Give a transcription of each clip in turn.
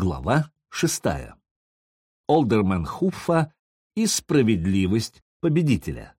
Глава шестая. Олдермен Хуффа и справедливость победителя.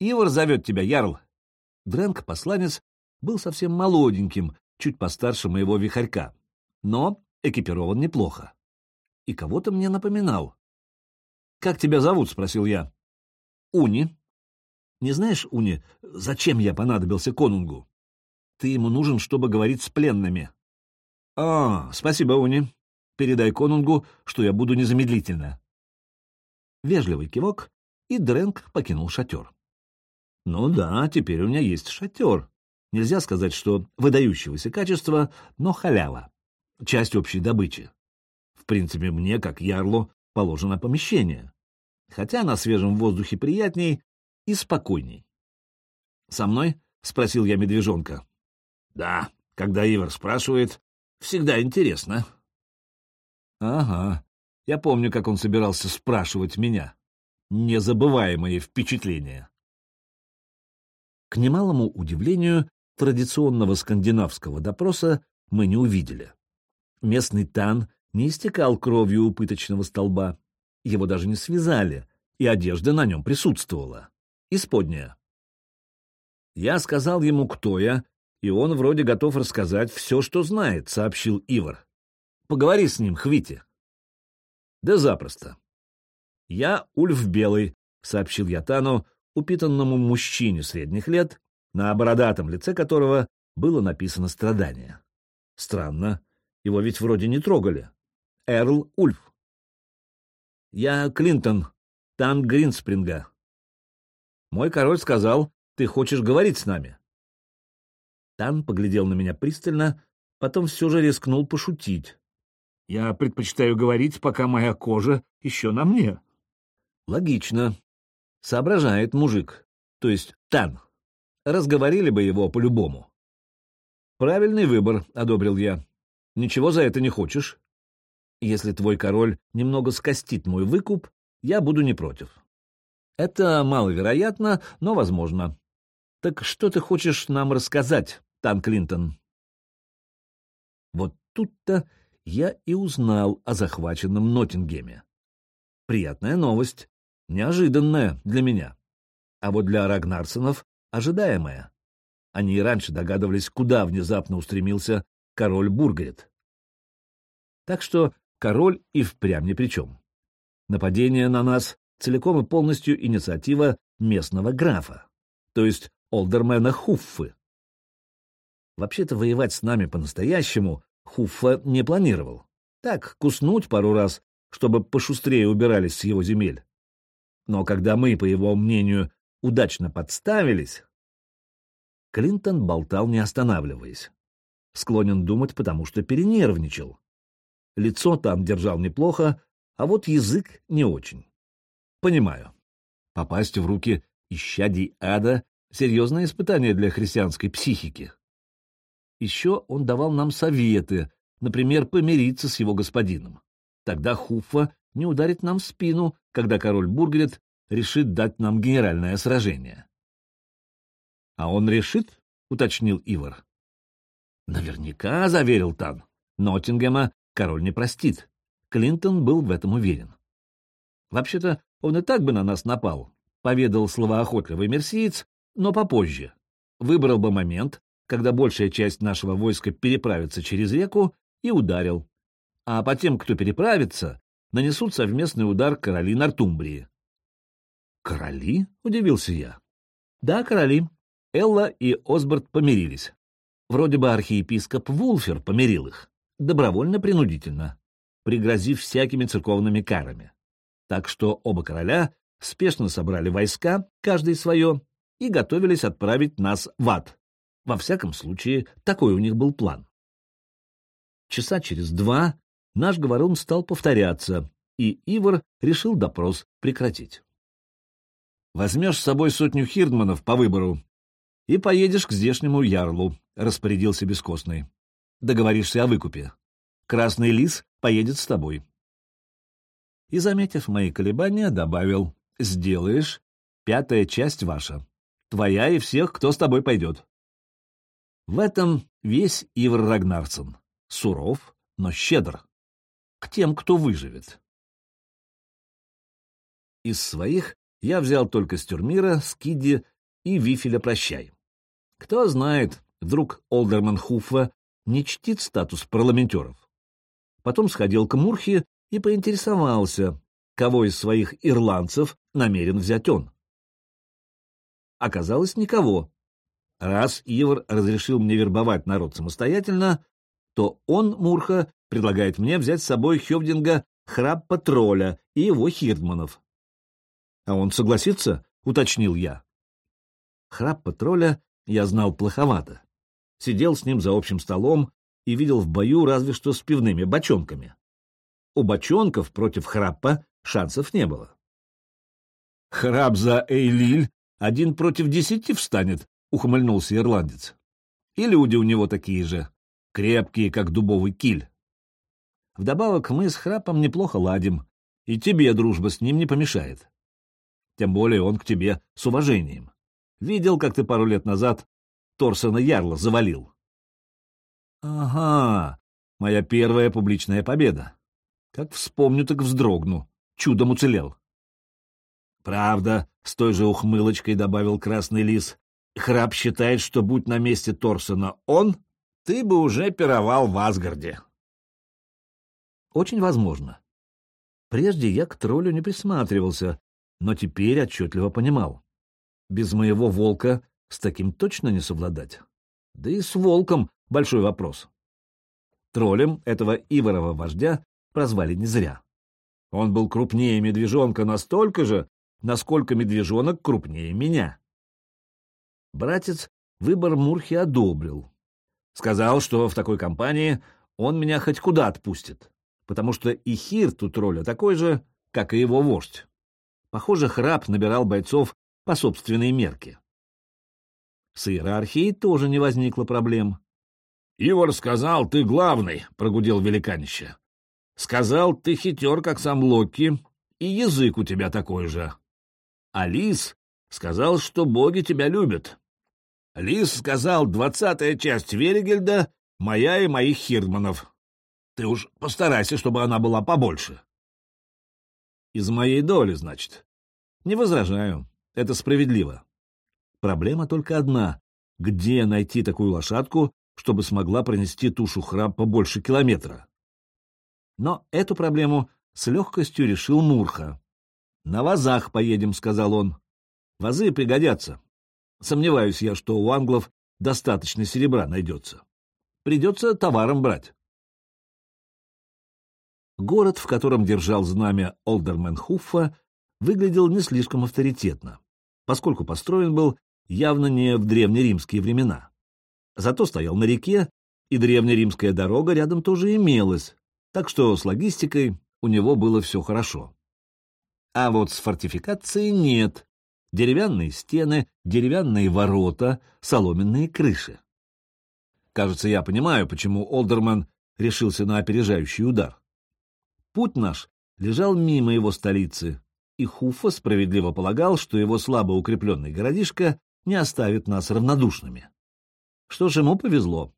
Ивар зовет тебя, Ярл. Дрэнк, посланец, был совсем молоденьким, чуть постарше моего вихарька, но экипирован неплохо. И кого-то мне напоминал. «Как тебя зовут?» — спросил я. «Уни». «Не знаешь, Уни, зачем я понадобился конунгу? Ты ему нужен, чтобы говорить с пленными». «А, спасибо, Уни. Передай конунгу, что я буду незамедлительно». Вежливый кивок, и Дрэнк покинул шатер. Ну да, теперь у меня есть шатер. Нельзя сказать, что выдающегося качества, но халява. Часть общей добычи. В принципе, мне, как ярлу, положено помещение. Хотя на свежем воздухе приятней и спокойней. «Со мной?» — спросил я медвежонка. «Да, когда Ивар спрашивает, всегда интересно». «Ага, я помню, как он собирался спрашивать меня. Незабываемые впечатления». К немалому удивлению, традиционного скандинавского допроса мы не увидели. Местный тан не истекал кровью у столба, его даже не связали, и одежда на нем присутствовала. Исподняя. Я сказал ему, кто я, и он вроде готов рассказать все, что знает, сообщил Ивар. Поговори с ним, Хвити. Да запросто. Я Ульф Белый, сообщил я Тану, упитанному мужчине средних лет, на бородатом лице которого было написано «страдание». Странно, его ведь вроде не трогали. Эрл Ульф. «Я Клинтон, танк Гринспринга. Мой король сказал, ты хочешь говорить с нами?» Тан поглядел на меня пристально, потом все же рискнул пошутить. «Я предпочитаю говорить, пока моя кожа еще на мне». «Логично. Соображает мужик, то есть Тан. Разговорили бы его по-любому. Правильный выбор, — одобрил я. Ничего за это не хочешь? Если твой король немного скостит мой выкуп, я буду не против. Это маловероятно, но возможно. Так что ты хочешь нам рассказать, Тан Клинтон? Вот тут-то я и узнал о захваченном Ноттингеме. Приятная новость. Неожиданная для меня. А вот для Рагнарсонов ожидаемая. Они и раньше догадывались, куда внезапно устремился король Бургарет. Так что король и впрямь ни при чем. Нападение на нас целиком и полностью инициатива местного графа, то есть олдермена Хуффы. Вообще-то воевать с нами по-настоящему Хуффа не планировал. Так, куснуть пару раз, чтобы пошустрее убирались с его земель. Но когда мы, по его мнению, удачно подставились... Клинтон болтал, не останавливаясь. Склонен думать, потому что перенервничал. Лицо там держал неплохо, а вот язык не очень. Понимаю. Попасть в руки исчадий ада — серьезное испытание для христианской психики. Еще он давал нам советы, например, помириться с его господином. Тогда Хуфа не ударит нам в спину, когда король Бургерет решит дать нам генеральное сражение. — А он решит? — уточнил Ивар. — Наверняка, — заверил Тан. Ноттингема король не простит. Клинтон был в этом уверен. Вообще-то он и так бы на нас напал, — поведал словоохотливый мерсиец, но попозже. Выбрал бы момент, когда большая часть нашего войска переправится через реку, и ударил. А по тем, кто переправится, нанесут совместный удар короли Нортумбрии. «Короли?» — удивился я. «Да, короли. Элла и Осборд помирились. Вроде бы архиепископ Вулфер помирил их. Добровольно-принудительно, пригрозив всякими церковными карами. Так что оба короля спешно собрали войска, каждый свое, и готовились отправить нас в ад. Во всяком случае, такой у них был план. Часа через два наш говорун стал повторяться, и Ивар решил допрос прекратить. «Возьмешь с собой сотню хирдманов по выбору и поедешь к здешнему ярлу», — распорядился Бескостный. «Договоришься о выкупе. Красный лис поедет с тобой». И, заметив мои колебания, добавил, Сделаешь, пятая часть ваша. Твоя и всех, кто с тобой пойдет. В этом весь Ивар Рагнарсон. Суров, но щедр. К тем, кто выживет. Из своих я взял только Стюрмира, Скиди и Вифеля Прощай. Кто знает, вдруг Олдерман Хуфа не чтит статус парламентеров. Потом сходил к Мурхе и поинтересовался, кого из своих ирландцев намерен взять он. Оказалось, никого. Раз Ивар разрешил мне вербовать народ самостоятельно, то он, Мурха, предлагает мне взять с собой Хевдинга Храппа Тролля и его хирдманов. — А он согласится? — уточнил я. Храппа Тролля я знал плоховато. Сидел с ним за общим столом и видел в бою разве что с пивными бочонками. У бочонков против Храппа шансов не было. «Храп за Эйлиль один против десяти встанет», — ухмыльнулся ирландец. «И люди у него такие же, крепкие, как дубовый киль. Вдобавок мы с Храпом неплохо ладим, и тебе дружба с ним не помешает. Тем более он к тебе с уважением. Видел, как ты пару лет назад Торсона Ярла завалил. Ага, моя первая публичная победа. Как вспомню, так вздрогну. Чудом уцелел. Правда, с той же ухмылочкой добавил Красный Лис. Храб считает, что будь на месте Торсона он, ты бы уже пировал в Асгарде. Очень возможно. Прежде я к троллю не присматривался, но теперь отчетливо понимал. Без моего волка с таким точно не совладать. Да и с волком большой вопрос. Троллем этого Иворова вождя прозвали не зря. Он был крупнее медвежонка настолько же, насколько медвежонок крупнее меня. Братец выбор Мурхи одобрил. Сказал, что в такой компании он меня хоть куда отпустит, потому что и Хирт у тролля такой же, как и его вождь. Похоже, храп набирал бойцов по собственной мерке. С иерархией тоже не возникло проблем. — Ивар сказал, ты главный, — прогудел великанище. — Сказал, ты хитер, как сам Локи, и язык у тебя такой же. А Лис сказал, что боги тебя любят. Лис сказал, двадцатая часть Веригельда — моя и моих хирдманов. Ты уж постарайся, чтобы она была побольше. Из моей доли, значит. Не возражаю. Это справедливо. Проблема только одна. Где найти такую лошадку, чтобы смогла пронести тушу храп побольше километра? Но эту проблему с легкостью решил Мурха. «На вазах поедем», — сказал он. «Вазы пригодятся. Сомневаюсь я, что у англов достаточно серебра найдется. Придется товаром брать». Город, в котором держал знамя Олдермен Хуффа, выглядел не слишком авторитетно, поскольку построен был явно не в древнеримские времена. Зато стоял на реке, и древнеримская дорога рядом тоже имелась, так что с логистикой у него было все хорошо. А вот с фортификацией нет. Деревянные стены, деревянные ворота, соломенные крыши. Кажется, я понимаю, почему Олдерман решился на опережающий удар. Путь наш лежал мимо его столицы, и Хуфа справедливо полагал, что его слабо укрепленный городишко не оставит нас равнодушными. Что ж, ему повезло,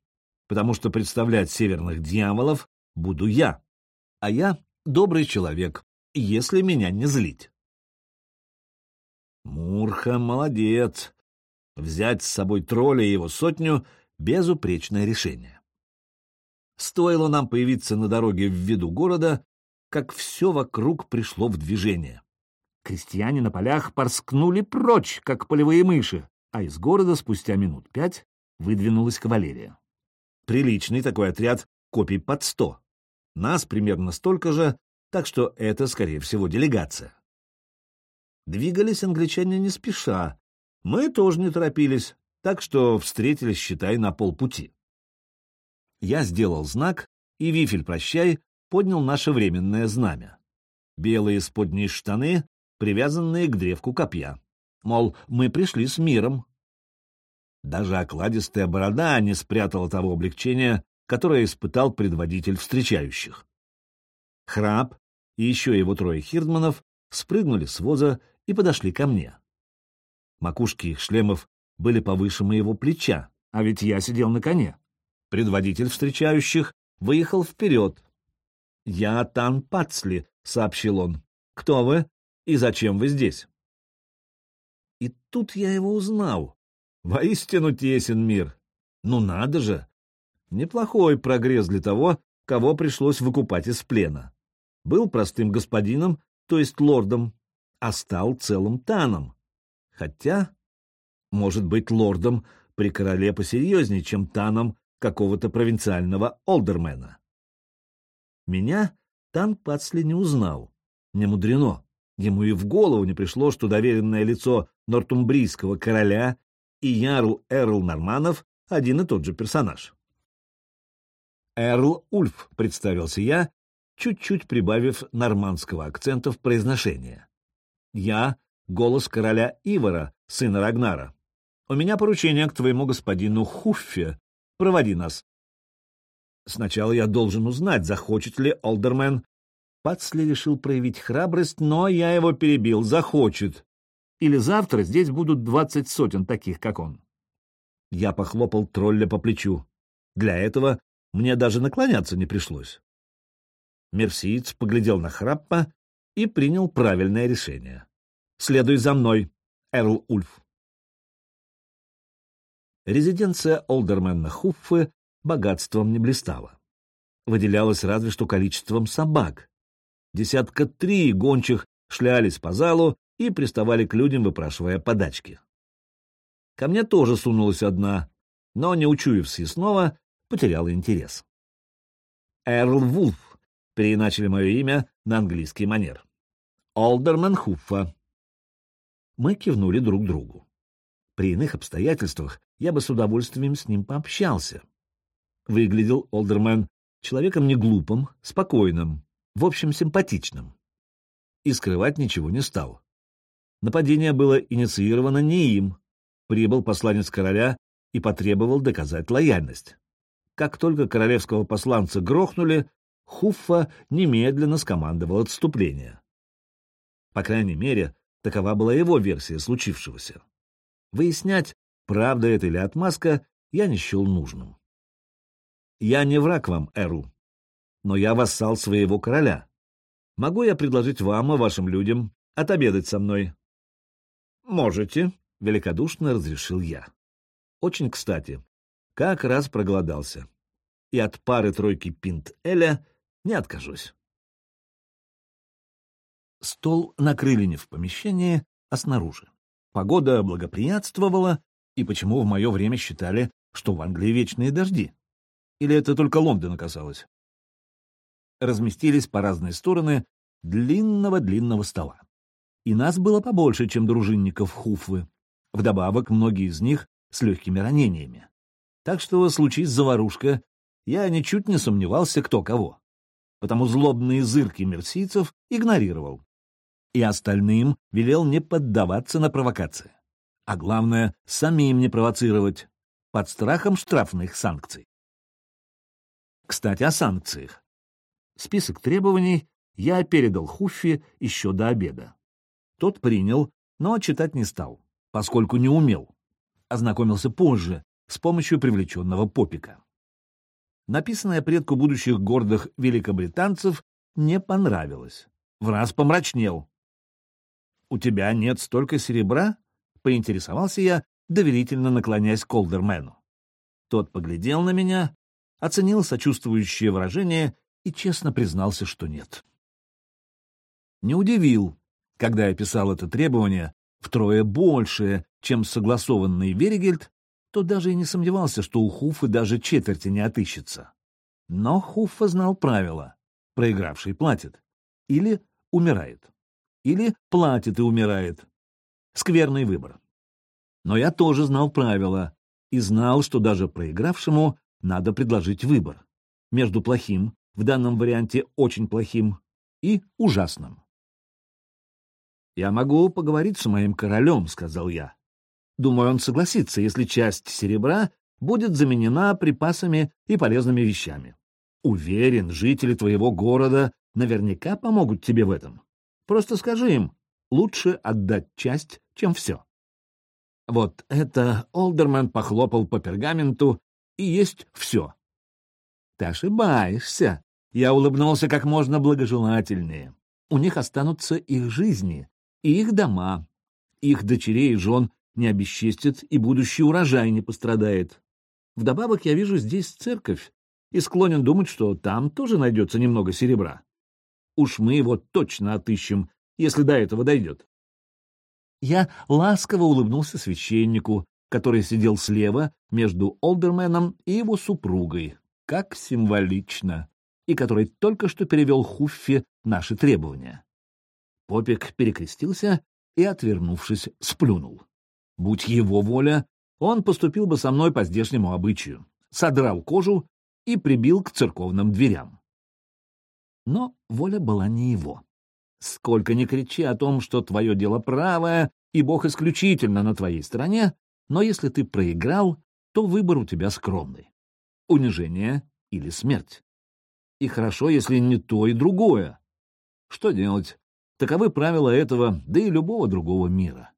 потому что представлять северных дьяволов буду я, а я добрый человек, если меня не злить. Мурха молодец. Взять с собой тролля и его сотню — безупречное решение. Стоило нам появиться на дороге в виду города, как все вокруг пришло в движение. Крестьяне на полях порскнули прочь, как полевые мыши, а из города спустя минут пять выдвинулась кавалерия. Приличный такой отряд, копий под сто. Нас примерно столько же, так что это, скорее всего, делегация. Двигались англичане не спеша. Мы тоже не торопились, так что встретились, считай, на полпути. Я сделал знак, и Вифель, прощай, поднял наше временное знамя. Белые сподние штаны, привязанные к древку копья. Мол, мы пришли с миром. Даже окладистая борода не спрятала того облегчения, которое испытал предводитель встречающих. Храп и еще его трое хирдманов спрыгнули с воза и подошли ко мне. Макушки их шлемов были повыше моего плеча, а ведь я сидел на коне. Предводитель встречающих выехал вперед. «Я Тан Пацли», — сообщил он. «Кто вы и зачем вы здесь?» И тут я его узнал. Воистину тесен мир. Ну надо же! Неплохой прогресс для того, кого пришлось выкупать из плена. Был простым господином, то есть лордом, а стал целым таном. Хотя, может быть, лордом при короле посерьезнее, чем таном какого-то провинциального олдермена. Меня Тан Пацли не узнал. Не мудрено. Ему и в голову не пришло, что доверенное лицо нортумбрийского короля и ярл Эрл Норманов один и тот же персонаж. «Эрл Ульф», — представился я, чуть-чуть прибавив нормандского акцента в произношение. «Я — голос короля Ивара, сына Рагнара. У меня поручение к твоему господину Хуффе. Проводи нас». Сначала я должен узнать, захочет ли Олдермен. Пацли решил проявить храбрость, но я его перебил. Захочет. Или завтра здесь будут двадцать сотен таких, как он. Я похлопал тролля по плечу. Для этого мне даже наклоняться не пришлось. Мерсиец поглядел на Храппа и принял правильное решение. «Следуй за мной, Эрл Ульф». Резиденция Олдермена Хуффе богатством не блистала. Выделялась разве что количеством собак. Десятка три гончих шлялись по залу и приставали к людям, выпрашивая подачки. Ко мне тоже сунулась одна, но, не учуяв съестного, потеряла интерес. Эрл Вулф переиначили мое имя на английский манер. Олдерман Хуффа. Мы кивнули друг другу. При иных обстоятельствах я бы с удовольствием с ним пообщался. Выглядел Олдермен человеком не глупым, спокойным, в общем, симпатичным. И скрывать ничего не стал. Нападение было инициировано не им. Прибыл посланец короля и потребовал доказать лояльность. Как только королевского посланца грохнули, Хуффа немедленно скомандовал отступление. По крайней мере, такова была его версия случившегося. Выяснять, правда это или отмазка, я не счел нужным. Я не враг вам, Эру, но я вассал своего короля. Могу я предложить вам и вашим людям отобедать со мной? Можете, — великодушно разрешил я. Очень кстати, как раз проголодался. И от пары-тройки пинт Эля не откажусь. Стол накрыли не в помещении, а снаружи. Погода благоприятствовала, и почему в мое время считали, что в Англии вечные дожди? Или это только Лондона касалось? Разместились по разные стороны длинного-длинного стола. И нас было побольше, чем дружинников Хуфвы. Вдобавок, многие из них с легкими ранениями. Так что, случись заварушка, я ничуть не сомневался, кто кого. Потому злобные зырки мерсийцев игнорировал. И остальным велел не поддаваться на провокации. А главное, самим не провоцировать, под страхом штрафных санкций. Кстати, о санкциях. Список требований я передал Хуффи еще до обеда. Тот принял, но читать не стал, поскольку не умел. Ознакомился позже, с помощью привлеченного попика. Написанное предку будущих гордых великобританцев не понравилось. В раз помрачнел. «У тебя нет столько серебра?» — поинтересовался я, доверительно наклоняясь к Колдермену. Тот поглядел на меня, оценил сочувствующее выражение и честно признался, что нет. Не удивил, когда я писал это требование втрое большее, чем согласованный Веригельд, то даже и не сомневался, что у Хуфы даже четверти не отыщется. Но Хуфа знал правила. Проигравший платит. Или умирает. Или платит и умирает. Скверный выбор. Но я тоже знал правила и знал, что даже проигравшему надо предложить выбор между плохим, в данном варианте очень плохим, и ужасным. «Я могу поговорить с моим королем», — сказал я. «Думаю, он согласится, если часть серебра будет заменена припасами и полезными вещами. Уверен, жители твоего города наверняка помогут тебе в этом. Просто скажи им, лучше отдать часть, чем все. Вот это Олдерман похлопал по пергаменту, и есть все. Ты ошибаешься. Я улыбнулся как можно благожелательнее. У них останутся их жизни и их дома. Их дочерей и жен не обесчестят, и будущий урожай не пострадает. Вдобавок я вижу здесь церковь и склонен думать, что там тоже найдется немного серебра. Уж мы его точно отыщем, если до этого дойдет. Я ласково улыбнулся священнику, который сидел слева между Олдерменом и его супругой, как символично, и который только что перевел Хуффи наши требования. Попик перекрестился и, отвернувшись, сплюнул. Будь его воля, он поступил бы со мной по здешнему обычаю, содрал кожу и прибил к церковным дверям. Но воля была не его. Сколько ни кричи о том, что твое дело правое, и Бог исключительно на твоей стороне, но если ты проиграл, то выбор у тебя скромный. Унижение или смерть. И хорошо, если не то и другое. Что делать? Таковы правила этого, да и любого другого мира.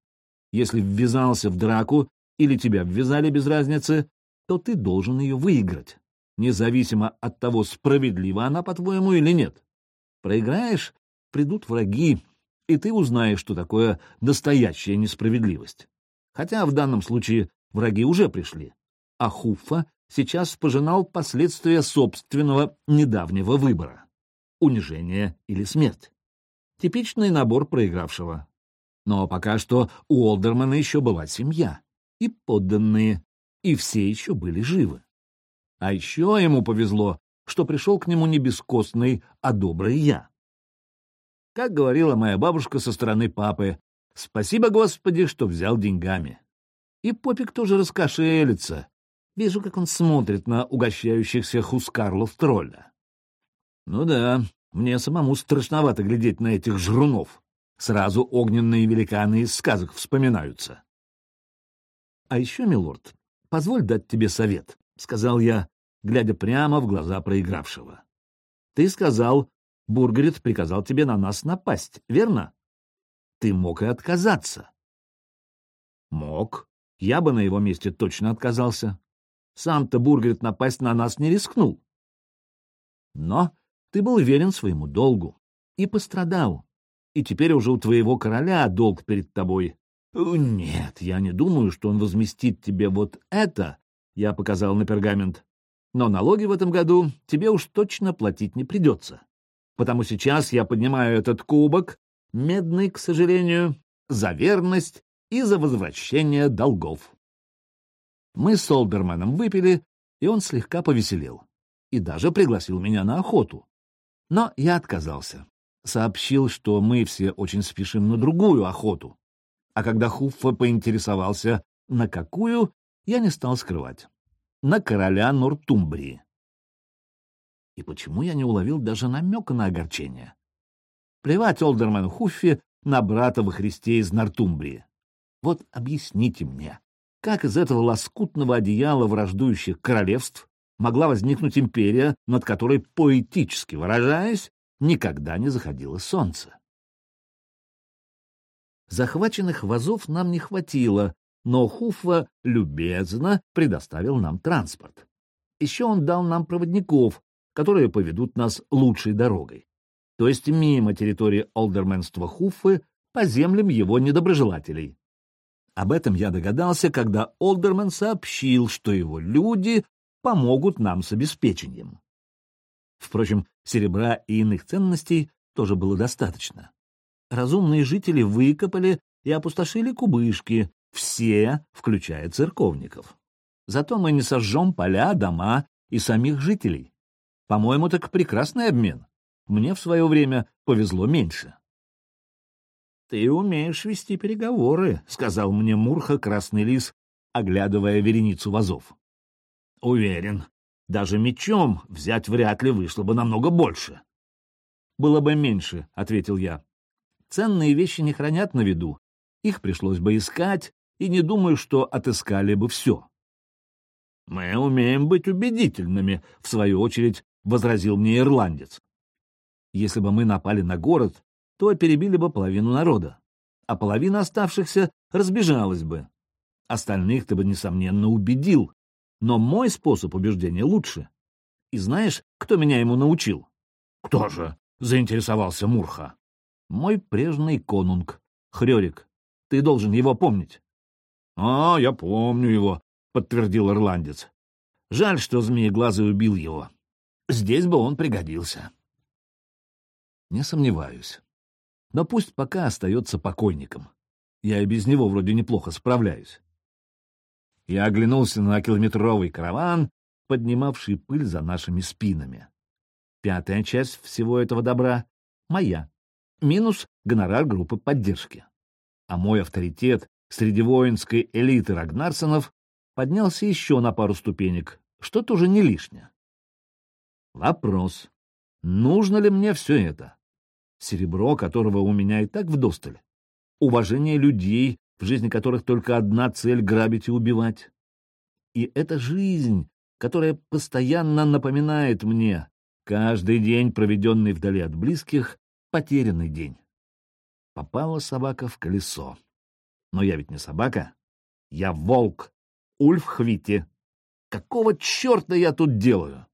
Если ввязался в драку или тебя ввязали без разницы, то ты должен ее выиграть, независимо от того, справедлива она, по-твоему, или нет. Проиграешь — придут враги, и ты узнаешь, что такое настоящая несправедливость. Хотя в данном случае враги уже пришли, а Хуффа сейчас пожинал последствия собственного недавнего выбора — унижение или смерть. Типичный набор проигравшего. Но пока что у Олдермана еще была семья и подданные, и все еще были живы. А еще ему повезло, что пришел к нему не бескостный, а добрый я. Как говорила моя бабушка со стороны папы, спасибо, Господи, что взял деньгами. И попик тоже раскошелится. Вижу, как он смотрит на угощающихся хускарлов тролля. Ну да, мне самому страшновато глядеть на этих жрунов. Сразу огненные великаны из сказок вспоминаются. — А еще, милорд, позволь дать тебе совет, — сказал я, глядя прямо в глаза проигравшего. — Ты сказал, Бургерит приказал тебе на нас напасть, верно? Ты мог и отказаться. — Мог. Я бы на его месте точно отказался. Сам-то Бургерит напасть на нас не рискнул. Но ты был верен своему долгу и пострадал и теперь уже у твоего короля долг перед тобой. Нет, я не думаю, что он возместит тебе вот это, я показал на пергамент. Но налоги в этом году тебе уж точно платить не придется. Потому сейчас я поднимаю этот кубок, медный, к сожалению, за верность и за возвращение долгов. Мы с Олдерманом выпили, и он слегка повеселел. И даже пригласил меня на охоту. Но я отказался сообщил, что мы все очень спешим на другую охоту. А когда Хуффа поинтересовался, на какую, я не стал скрывать. На короля Нортумбрии. И почему я не уловил даже намека на огорчение? Плевать Олдерман Хуффи на брата во Христе из Нортумбрии. Вот объясните мне, как из этого лоскутного одеяла враждующих королевств могла возникнуть империя, над которой, поэтически выражаясь, никогда не заходило солнце. Захваченных вазов нам не хватило, но Хуфа любезно предоставил нам транспорт. Еще он дал нам проводников, которые поведут нас лучшей дорогой, то есть мимо территории олдерменства Хуфы по землям его недоброжелателей. Об этом я догадался, когда Олдермен сообщил, что его люди помогут нам с обеспечением. Впрочем, серебра и иных ценностей тоже было достаточно. Разумные жители выкопали и опустошили кубышки, все, включая церковников. Зато мы не сожжем поля, дома и самих жителей. По-моему, так прекрасный обмен. Мне в свое время повезло меньше. — Ты умеешь вести переговоры, — сказал мне Мурха Красный Лис, оглядывая вереницу вазов. — Уверен, даже мечом взять вряд ли вышло бы намного больше. «Было бы меньше», — ответил я. «Ценные вещи не хранят на виду. Их пришлось бы искать, и не думаю, что отыскали бы все». «Мы умеем быть убедительными», — в свою очередь возразил мне ирландец. «Если бы мы напали на город, то перебили бы половину народа. а половина оставшихся разбежалась бы. Остальных ты бы, несомненно, убедил, но мой способ убеждения лучше. И знаешь, кто меня ему научил? — Кто же? — заинтересовался Мурха. — Мой прежний конунг, Хрёрик. Ты должен его помнить. — А, я помню его, — подтвердил ирландец. — Жаль, что Змееглазый убил его. Здесь бы он пригодился. Не сомневаюсь. Но пусть пока остается покойником. Я и без него вроде неплохо справляюсь. Я оглянулся на километровый караван, поднимавший пыль за нашими спинами. Пятая часть всего этого добра — моя, минус гонорар группы поддержки. А мой авторитет среди воинской элиты Рагнарсонов поднялся еще на пару ступенек, что тоже не лишнее. Вопрос. Нужно ли мне все это? Серебро, которого у меня и так вдосталь. Уважение людей, в жизни которых только одна цель — грабить и убивать. И это жизнь, которая постоянно напоминает мне, каждый день, проведенный вдали от близких, потерянный день. Попала собака в колесо. Но я ведь не собака. Я волк. Ульф Хвити. Какого черта я тут делаю?